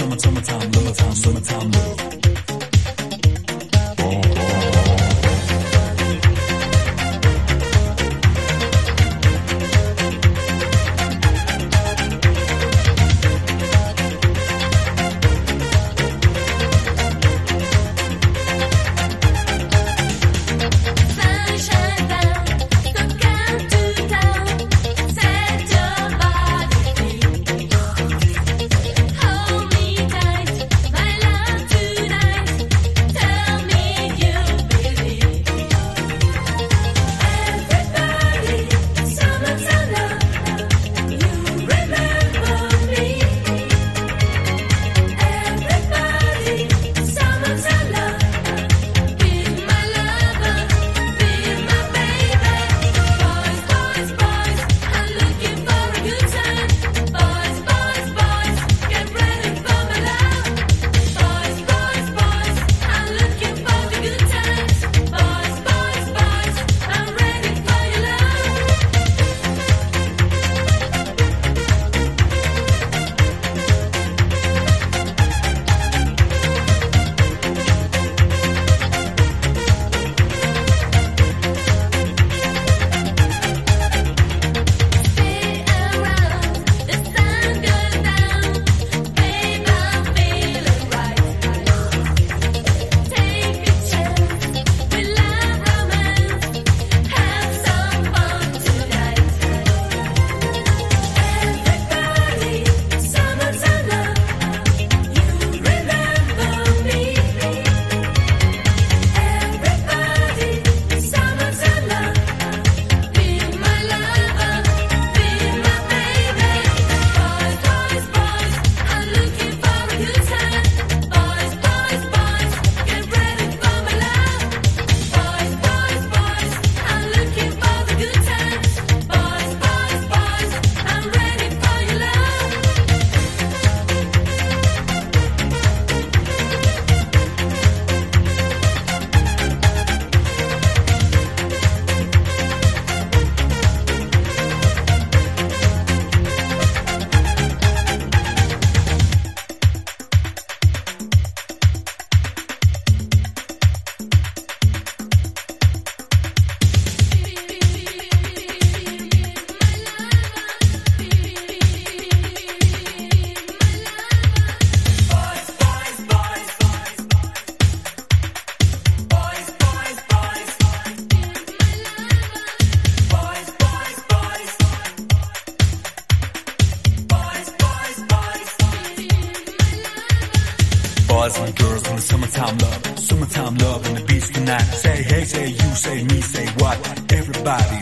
summertime, summertime, summertime, summertime love. Summertime love, summertime love and the beats tonight. Say hey, say you, say me, say what? Everybody